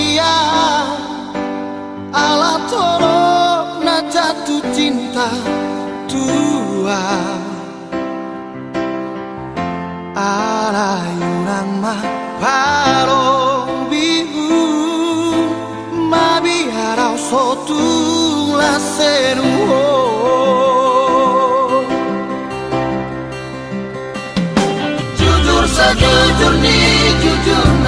dia Ala toro na jatuh cinta tua. Ala yunang ma paro biu Ma biarau sotung la seruo Jujur sejujurnya jujur.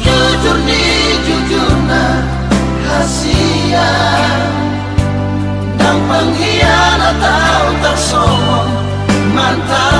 jujur nih jujurnya rahasia dan pengkhianat atau tak sombong mantap